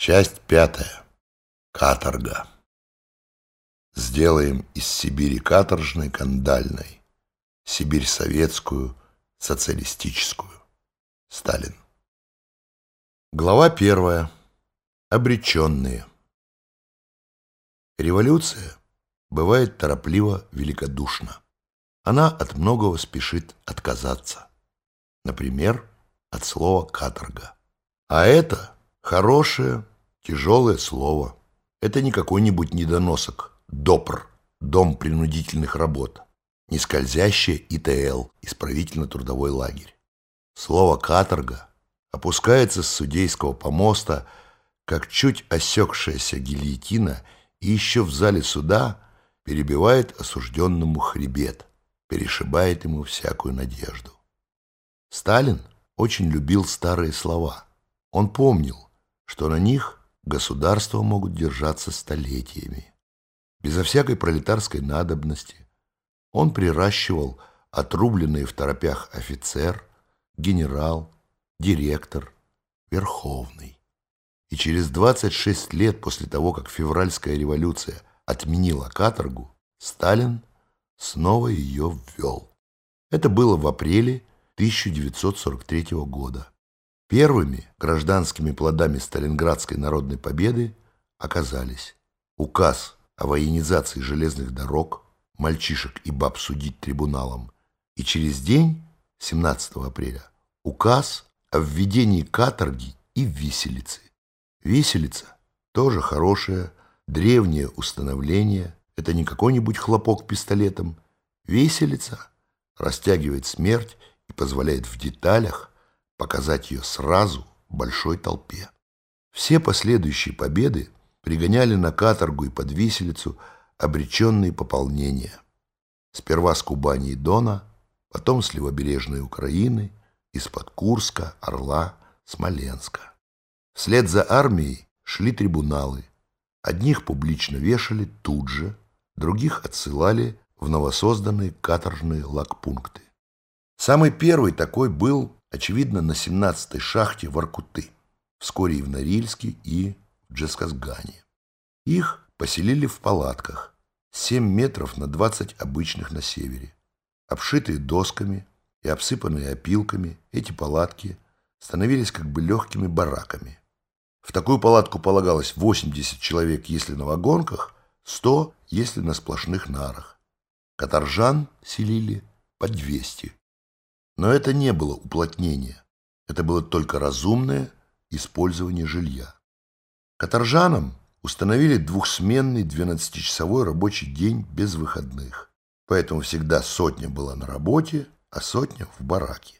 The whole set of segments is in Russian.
Часть пятая. Каторга. Сделаем из Сибири каторжной кандальной, Сибирь советскую, социалистическую. Сталин. Глава первая. Обреченные. Революция бывает торопливо великодушна. Она от многого спешит отказаться. Например, от слова «каторга». А это хорошее, тяжелое слово. Это не какой-нибудь недоносок, ДОПР, Дом принудительных работ, не скользящее ИТЛ, исправительно-трудовой лагерь. Слово «каторга» опускается с судейского помоста, как чуть осекшаяся гильотина, и еще в зале суда перебивает осужденному хребет, перешибает ему всякую надежду. Сталин очень любил старые слова. Он помнил, что на них государства могут держаться столетиями. Безо всякой пролетарской надобности он приращивал отрубленные в торопях офицер, генерал, директор, верховный. И через 26 лет после того, как февральская революция отменила каторгу, Сталин снова ее ввел. Это было в апреле 1943 года. Первыми гражданскими плодами Сталинградской народной победы оказались указ о военизации железных дорог, мальчишек и баб судить трибуналом, и через день, 17 апреля, указ о введении каторги и виселицы. Виселица тоже хорошее, древнее установление, это не какой-нибудь хлопок пистолетом. Виселица растягивает смерть и позволяет в деталях показать ее сразу большой толпе. Все последующие победы пригоняли на каторгу и под виселицу обреченные пополнения. Сперва с Кубани и Дона, потом с левобережной Украины, из-под Курска, Орла, Смоленска. Вслед за армией шли трибуналы. Одних публично вешали тут же, других отсылали в новосозданные каторжные лагпункты. Самый первый такой был очевидно, на 17-й шахте в Аркуты, вскоре и в Норильске, и в Джесказгане. Их поселили в палатках, 7 метров на 20 обычных на севере. Обшитые досками и обсыпанные опилками, эти палатки становились как бы легкими бараками. В такую палатку полагалось 80 человек, если на вагонках, 100, если на сплошных нарах. Каторжан селили по 200. Но это не было уплотнение. Это было только разумное использование жилья. Каторжанам установили двухсменный 12-часовой рабочий день без выходных. Поэтому всегда сотня была на работе, а сотня в бараке.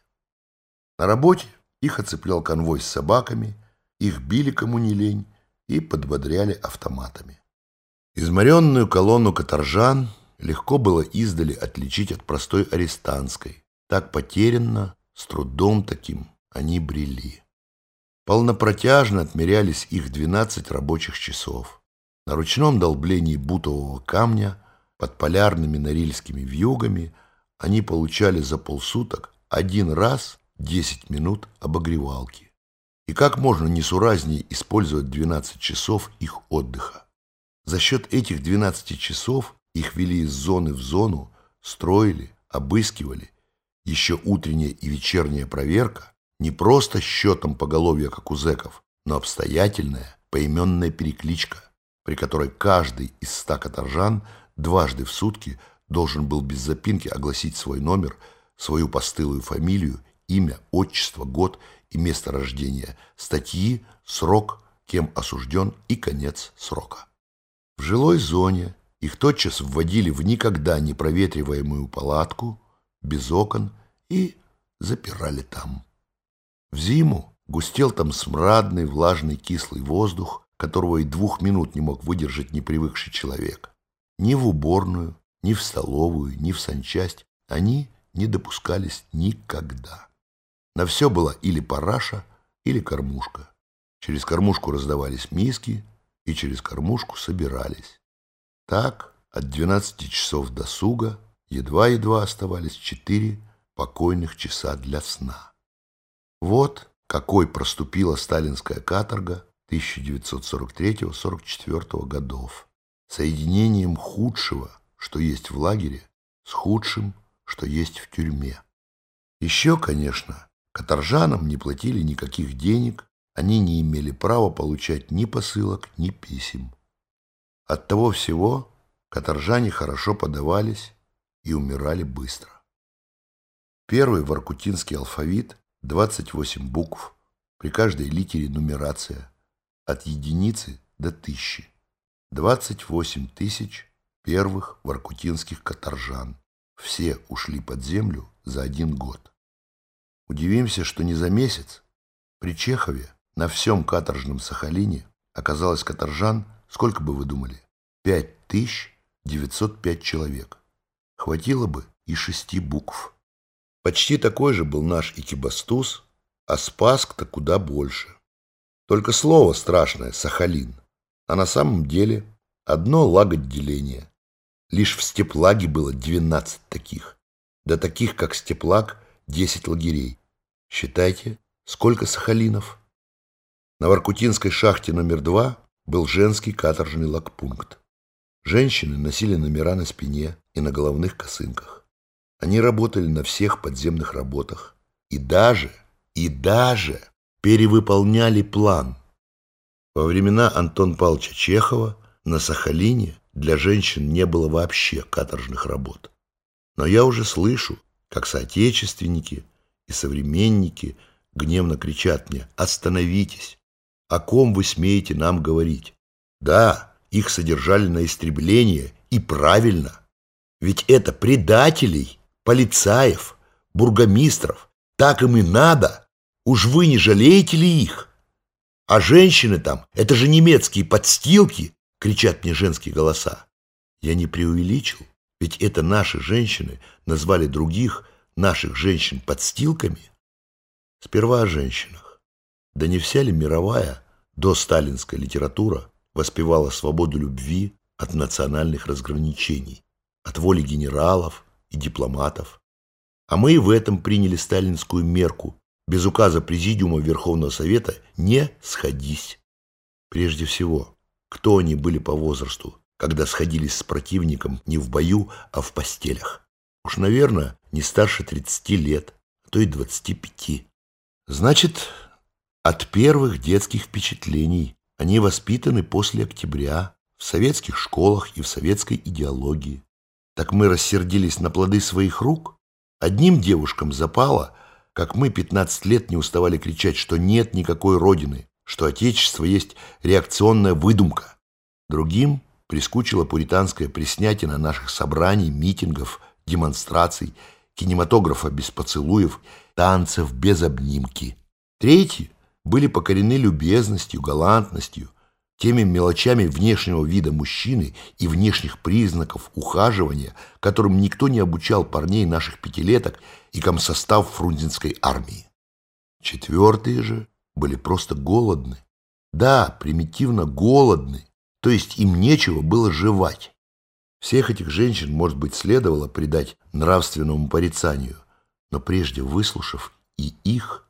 На работе их оцеплял конвой с собаками, их били кому не лень и подбодряли автоматами. Изморенную колонну каторжан легко было издали отличить от простой арестантской, так потерянно, с трудом таким они брели. Полнопротяжно отмерялись их двенадцать рабочих часов. На ручном долблении бутового камня под полярными норильскими вьюгами они получали за полсуток один раз десять минут обогревалки. И как можно несуразнее использовать 12 часов их отдыха? За счет этих 12 часов их вели из зоны в зону, строили, обыскивали еще утренняя и вечерняя проверка не просто счетом поголовья, как у зэков, но обстоятельная поименная перекличка, при которой каждый из ста каторжан дважды в сутки должен был без запинки огласить свой номер, свою постылую фамилию, имя, отчество, год и место рождения, статьи, срок, кем осужден и конец срока. В жилой зоне их тотчас вводили в никогда не проветриваемую палатку, без окон и запирали там. В зиму густел там смрадный, влажный, кислый воздух, которого и двух минут не мог выдержать непривыкший человек. Ни в уборную, ни в столовую, ни в санчасть они не допускались никогда. На все было или параша, или кормушка. Через кормушку раздавались миски, и через кормушку собирались. Так от 12 часов до суга едва-едва оставались четыре покойных часа для сна. Вот какой проступила сталинская каторга 1943-44 годов, соединением худшего, что есть в лагере, с худшим, что есть в тюрьме. Еще, конечно, каторжанам не платили никаких денег, они не имели права получать ни посылок, ни писем. От того всего каторжане хорошо подавались и умирали быстро. Первый воркутинский алфавит, 28 букв, при каждой литере нумерация, от единицы до тысячи. 28 тысяч первых воркутинских каторжан. Все ушли под землю за один год. Удивимся, что не за месяц. При Чехове на всем каторжном Сахалине оказалось каторжан, сколько бы вы думали? 5905 человек. Хватило бы и шести букв. Почти такой же был наш Икибастуз, а Спаск-то куда больше. Только слово страшное — Сахалин. А на самом деле одно лаготделение. Лишь в Степлаге было 12 таких. Да таких, как Степлаг, 10 лагерей. Считайте, сколько Сахалинов? На Воркутинской шахте номер два был женский каторжный лагпункт. Женщины носили номера на спине и на головных косынках. Они работали на всех подземных работах и даже, и даже перевыполняли план. Во времена Антон Павловича Чехова на Сахалине для женщин не было вообще каторжных работ. Но я уже слышу, как соотечественники и современники гневно кричат мне «Остановитесь! О ком вы смеете нам говорить?» Да, их содержали на истребление, и правильно. Ведь это предателей, полицаев, бургомистров. Так им и надо. Уж вы не жалеете ли их? А женщины там, это же немецкие подстилки, кричат мне женские голоса. Я не преувеличил, ведь это наши женщины назвали других наших женщин подстилками. Сперва о женщинах. Да не вся ли мировая досталинская литература воспевала свободу любви от национальных разграничений, от воли генералов и дипломатов. А мы и в этом приняли сталинскую мерку без указа Президиума Верховного Совета «не сходись». Прежде всего, кто они были по возрасту, когда сходились с противником не в бою, а в постелях? Уж, наверное, не старше 30 лет, а то и 25. Значит, от первых детских впечатлений они воспитаны после октября в советских школах и в советской идеологии. Так мы рассердились на плоды своих рук? Одним девушкам запало – как мы 15 лет не уставали кричать, что нет никакой родины, что Отечество есть реакционная выдумка. Другим прискучила пуританская приснятина наших собраний, митингов, демонстраций, кинематографа без поцелуев, танцев без обнимки. Третьи были покорены любезностью, галантностью, теми мелочами внешнего вида мужчины и внешних признаков ухаживания, которым никто не обучал парней наших пятилеток и комсостав фрунзенской армии. Четвертые же были просто голодны. Да, примитивно голодны, то есть им нечего было жевать. Всех этих женщин, может быть, следовало предать нравственному порицанию, но прежде выслушав и их,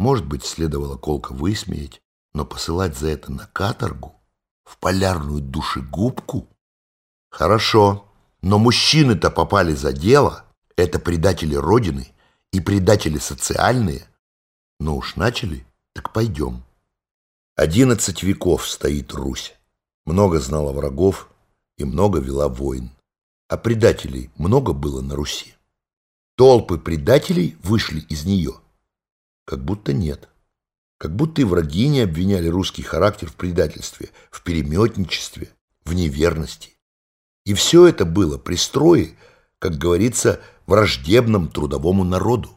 может быть, следовало колко высмеять, но посылать за это на каторгу, в полярную душегубку? Хорошо, но мужчины-то попали за дело. Это предатели Родины и предатели социальные. Ну уж начали, так пойдем. Одиннадцать веков стоит Русь. Много знала врагов и много вела войн. А предателей много было на Руси. Толпы предателей вышли из нее. Как будто нет как будто и враги не обвиняли русский характер в предательстве, в переметничестве, в неверности. И все это было при строе, как говорится, враждебном трудовому народу.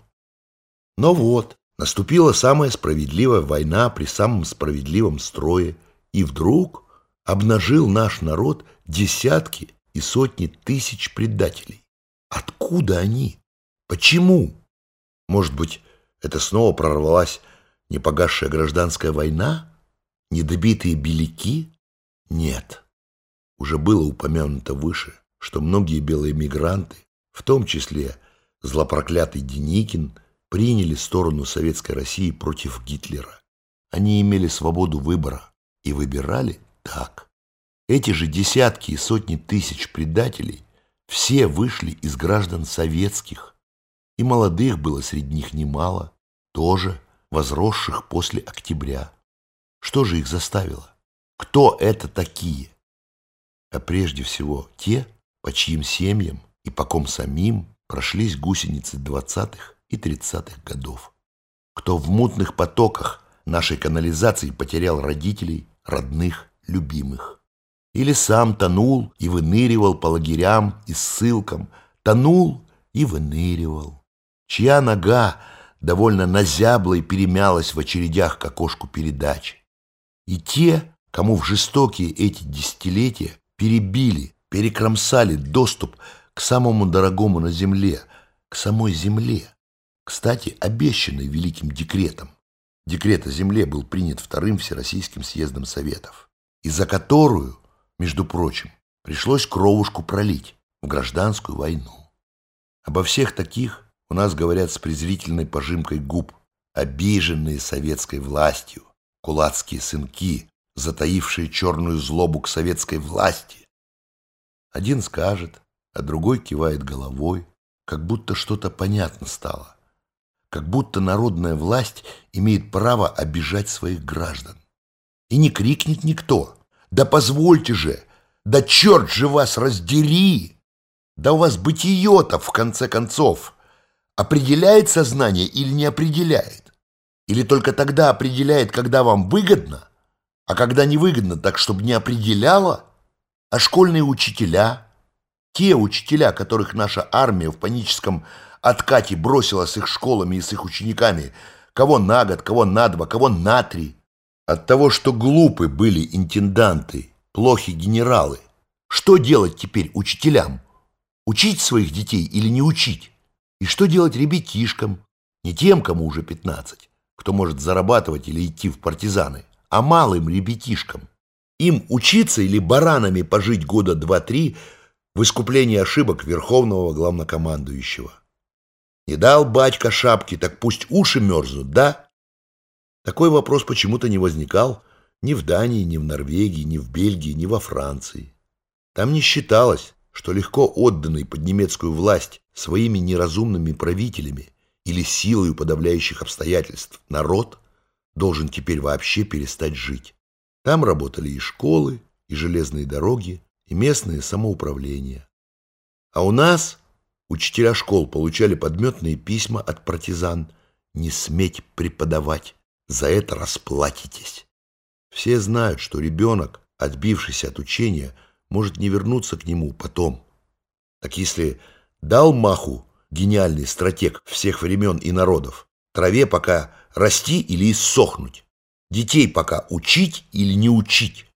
Но вот, наступила самая справедливая война при самом справедливом строе, и вдруг обнажил наш народ десятки и сотни тысяч предателей. Откуда они? Почему? Может быть, это снова прорвалась Непогасшая гражданская война? Недобитые беляки? Нет. Уже было упомянуто выше, что многие белые мигранты, в том числе злопроклятый Деникин, приняли сторону Советской России против Гитлера. Они имели свободу выбора. И выбирали так. Эти же десятки и сотни тысяч предателей все вышли из граждан советских, и молодых было среди них немало, тоже возросших после октября. Что же их заставило? Кто это такие? А прежде всего те, по чьим семьям и по ком самим прошлись гусеницы двадцатых и тридцатых годов. Кто в мутных потоках нашей канализации потерял родителей, родных, любимых. Или сам тонул и выныривал по лагерям и ссылкам, тонул и выныривал. Чья нога довольно назяблой перемялась в очередях к окошку передач. И те, кому в жестокие эти десятилетия перебили, перекромсали доступ к самому дорогому на земле, к самой земле, кстати, обещанный великим декретом. Декрет о земле был принят Вторым Всероссийским съездом Советов, и за которую, между прочим, пришлось кровушку пролить в гражданскую войну. Обо всех таких у нас говорят с презрительной пожимкой губ, обиженные советской властью, кулацкие сынки, затаившие черную злобу к советской власти. Один скажет, а другой кивает головой, как будто что-то понятно стало, как будто народная власть имеет право обижать своих граждан. И не крикнет никто, да позвольте же, да черт же вас раздери, да у вас бытие-то в конце концов определяет сознание или не определяет, или только тогда определяет, когда вам выгодно, а когда невыгодно, так чтобы не определяло, а школьные учителя – те учителя, которых наша армия в паническом откате бросила с их школами и с их учениками, кого на год, кого на два, кого на три. От того, что глупы были интенданты, плохи генералы, что делать теперь учителям? Учить своих детей или не учить? И что делать ребятишкам? Не тем, кому уже 15, кто может зарабатывать или идти в партизаны, а малым ребятишкам. Им учиться или баранами пожить года два-три – в искуплении ошибок верховного главнокомандующего. Не дал батька шапки, так пусть уши мерзнут, да? Такой вопрос почему-то не возникал ни в Дании, ни в Норвегии, ни в Бельгии, ни во Франции. Там не считалось, что легко отданный под немецкую власть своими неразумными правителями или силою подавляющих обстоятельств народ должен теперь вообще перестать жить. Там работали и школы, и железные дороги, и местное самоуправление. А у нас учителя школ получали подметные письма от партизан «Не сметь преподавать, за это расплатитесь». Все знают, что ребенок, отбившийся от учения, может не вернуться к нему потом. Так если дал маху гениальный стратег всех времен и народов, траве пока расти или иссохнуть, детей пока учить или не учить?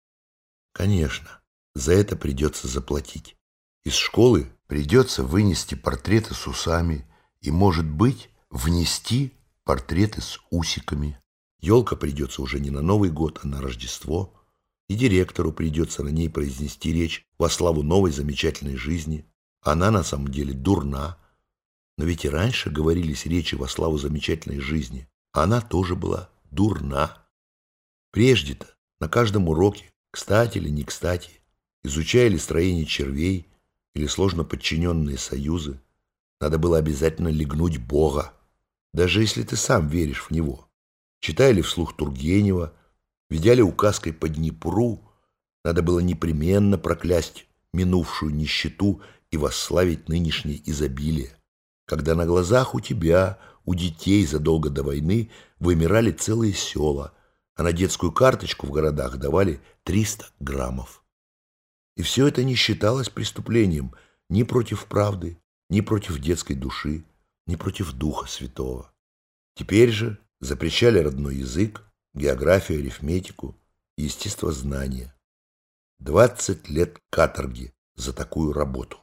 Конечно, за это придется заплатить. Из школы придется вынести портреты с усами и, может быть, внести портреты с усиками. Елка придется уже не на Новый год, а на Рождество. И директору придется на ней произнести речь во славу новой замечательной жизни. Она на самом деле дурна. Но ведь и раньше говорились речи во славу замечательной жизни. Она тоже была дурна. Прежде-то на каждом уроке, кстати или не кстати, изучая ли строение червей или сложно подчиненные союзы, надо было обязательно легнуть Бога, даже если ты сам веришь в Него. Читали вслух Тургенева, ведя указкой по Днепру, надо было непременно проклясть минувшую нищету и восславить нынешнее изобилие, когда на глазах у тебя, у детей задолго до войны вымирали целые села, а на детскую карточку в городах давали 300 граммов. И все это не считалось преступлением ни против правды, ни против детской души, ни против Духа Святого. Теперь же запрещали родной язык, географию, арифметику, естествознание. Двадцать лет каторги за такую работу.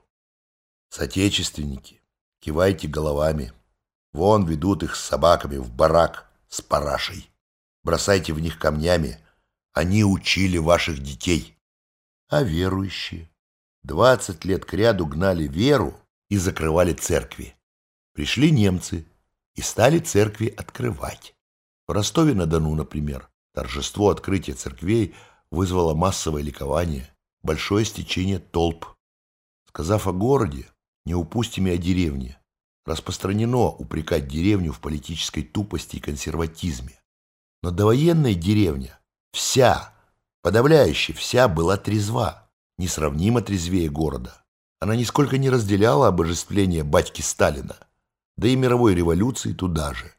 Соотечественники, кивайте головами. Вон ведут их с собаками в барак с парашей. Бросайте в них камнями. Они учили ваших детей а верующие. Двадцать лет кряду гнали веру и закрывали церкви. Пришли немцы и стали церкви открывать. В Ростове-на-Дону, например, торжество открытия церквей вызвало массовое ликование, большое стечение толп. Сказав о городе, не упустим и о деревне. Распространено упрекать деревню в политической тупости и консерватизме. Но довоенная деревня, вся, подавляющая вся, была трезва, несравнимо трезвее города. Она нисколько не разделяла обожествление батьки Сталина, да и мировой революции туда же.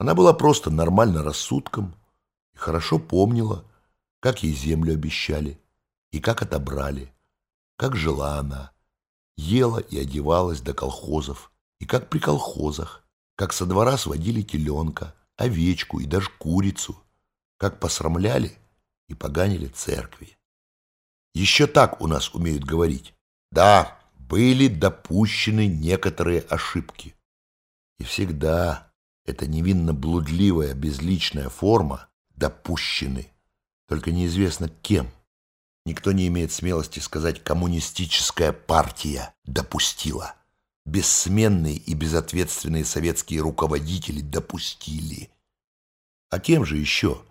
Она была просто нормально рассудком и хорошо помнила, как ей землю обещали и как отобрали, как жила она, ела и одевалась до колхозов, и как при колхозах, как со двора сводили теленка, овечку и даже курицу, как посрамляли и поганили церкви. Еще так у нас умеют говорить. Да, были допущены некоторые ошибки. И всегда эта невинно блудливая безличная форма допущены, только неизвестно кем. Никто не имеет смелости сказать «коммунистическая партия допустила». Бессменные и безответственные советские руководители допустили. А кем же еще,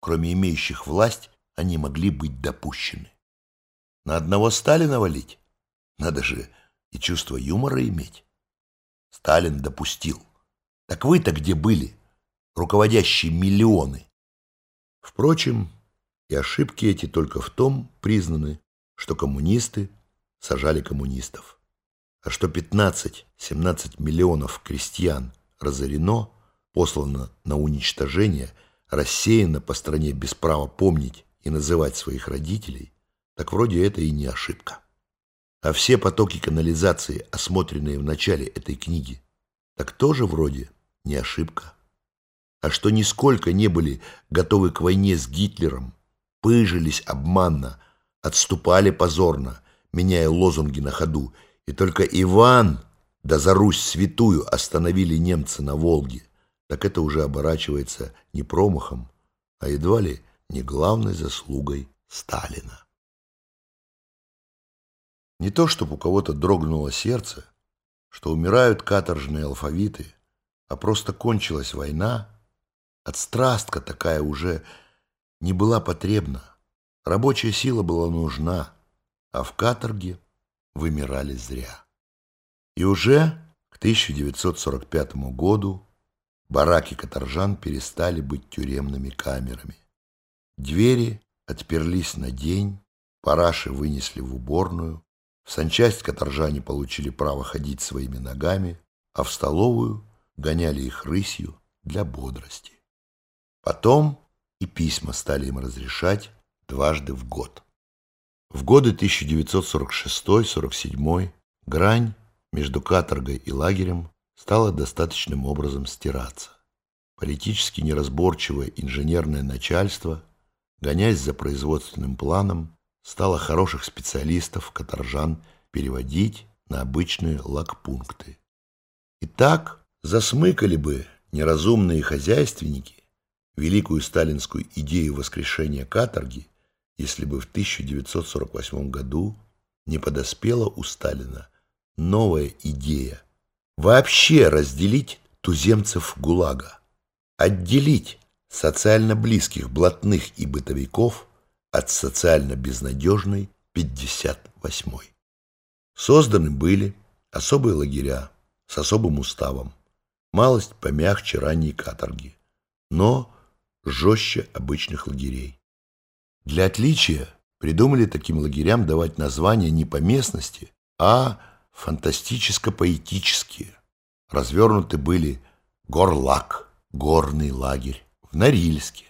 кроме имеющих власть, они могли быть допущены? На одного Сталина валить? Надо же и чувство юмора иметь. Сталин допустил. Так вы-то где были, руководящие миллионы? Впрочем, и ошибки эти только в том признаны, что коммунисты сажали коммунистов. А что 15-17 миллионов крестьян разорено, послано на уничтожение, рассеяно по стране без права помнить и называть своих родителей, так вроде это и не ошибка. А все потоки канализации, осмотренные в начале этой книги, так тоже вроде не ошибка. А что нисколько не были готовы к войне с Гитлером, пыжились обманно, отступали позорно, меняя лозунги на ходу, и только Иван да за Русь святую остановили немцы на Волге, так это уже оборачивается не промахом, а едва ли не главной заслугой Сталина. Не то, чтобы у кого-то дрогнуло сердце, что умирают каторжные алфавиты, а просто кончилась война, отстрастка такая уже не была потребна. Рабочая сила была нужна, а в каторге вымирали зря. И уже к 1945 году бараки каторжан перестали быть тюремными камерами. Двери отперлись на день, параши вынесли в уборную, в санчасть каторжане получили право ходить своими ногами, а в столовую гоняли их рысью для бодрости. Потом и письма стали им разрешать дважды в год. В годы 1946-47 грань между каторгой и лагерем стала достаточным образом стираться. Политически неразборчивое инженерное начальство, гонясь за производственным планом, стало хороших специалистов, каторжан, переводить на обычные лагпункты. И так засмыкали бы неразумные хозяйственники великую сталинскую идею воскрешения каторги, если бы в 1948 году не подоспела у Сталина новая идея вообще разделить туземцев ГУЛАГа, отделить социально близких блатных и бытовиков от социально безнадежной 58-й. Созданы были особые лагеря с особым уставом, малость помягче ранней каторги, но жестче обычных лагерей. Для отличия придумали таким лагерям давать названия не по местности, а фантастическо-поэтические. Развернуты были Горлак, горный лагерь в Норильске,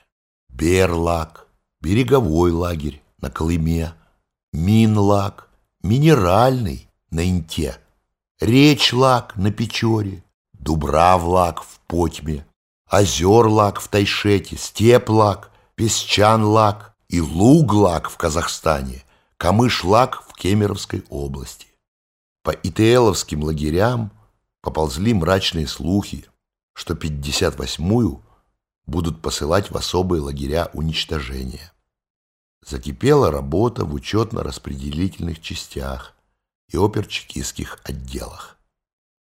Берлак, береговой лагерь на Колыме, Минлак, минеральный на Инте, Речлак на Печоре, Дубравлак в Потьме, Озерлак в Тайшете, Песчанлак и Луглак в Казахстане, Камышлак в Кемеровской области. По ИТЛовским лагерям поползли мрачные слухи, что 58-ю будут посылать в особые лагеря уничтожения. Закипела работа в учетно-распределительных частях и оперчекистских отделах.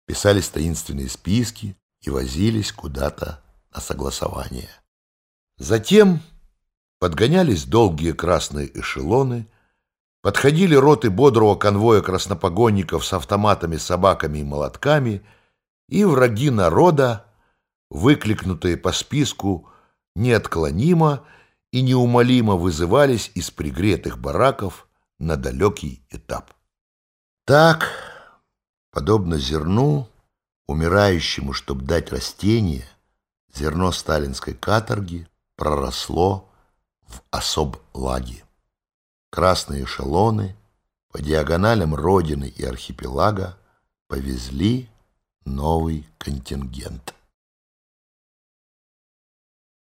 Писались таинственные списки и возились куда-то на согласование. Затем подгонялись долгие красные эшелоны, подходили роты бодрого конвоя краснопогонников с автоматами, собаками и молотками, и враги народа, выкликнутые по списку, неотклонимо и неумолимо вызывались из пригретых бараков на далекий этап. Так, подобно зерну, умирающему, чтобы дать растение, зерно сталинской каторги проросло в особ лаги. Красные эшелоны по диагоналям Родины и архипелага повезли новый контингент.